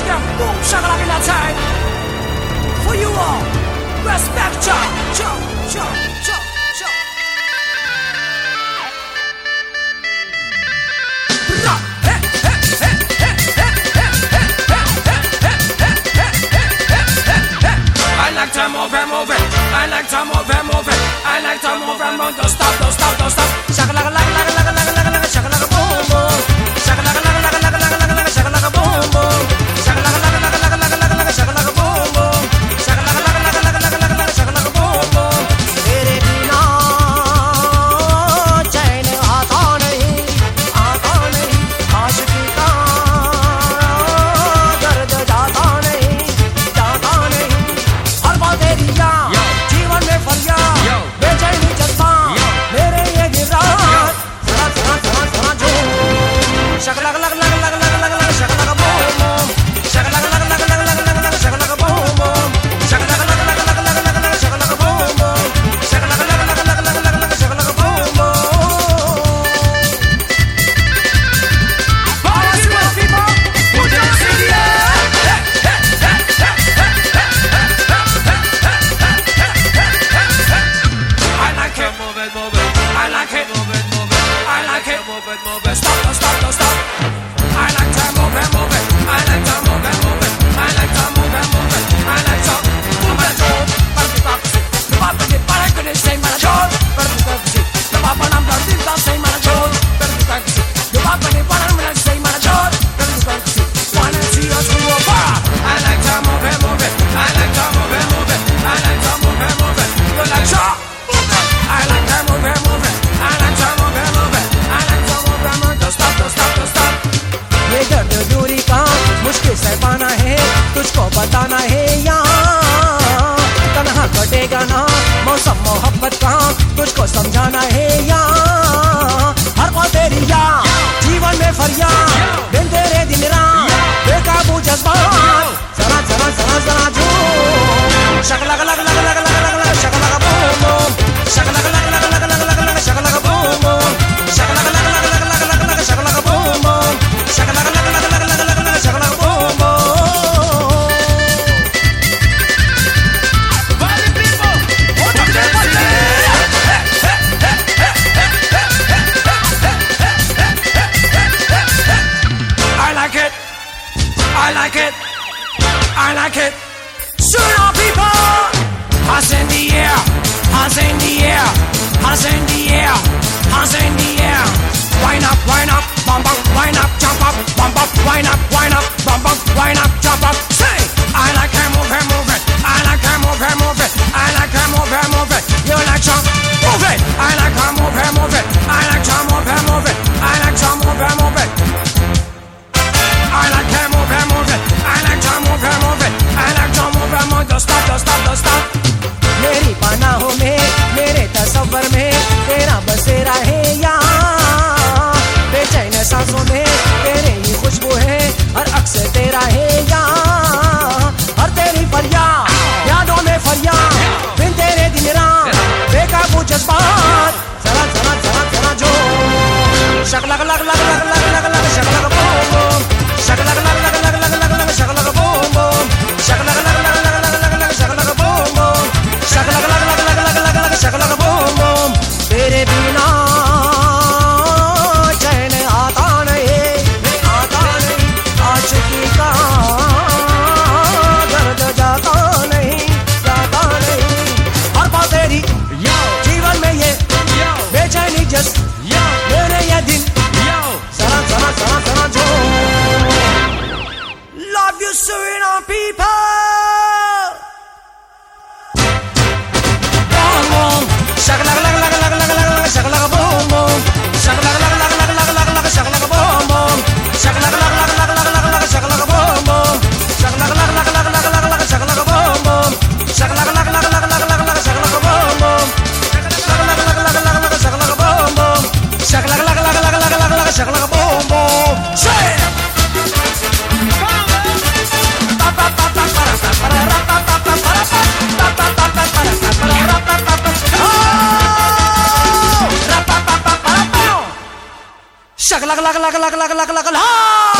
Alaska, boom, shakalaka time. For you all, respect, chop, chop, chop, chop. I like to move and move it. I like to move and move it. I like to move and move. Don't stop, don't stop, don't stop. ganar. like it. I like it. Soon our people. Hands in the air. Hands in the air. Hands in the air. Hands in the air. kelak kelak kelak kelak kelak kelak kelak kelak kelak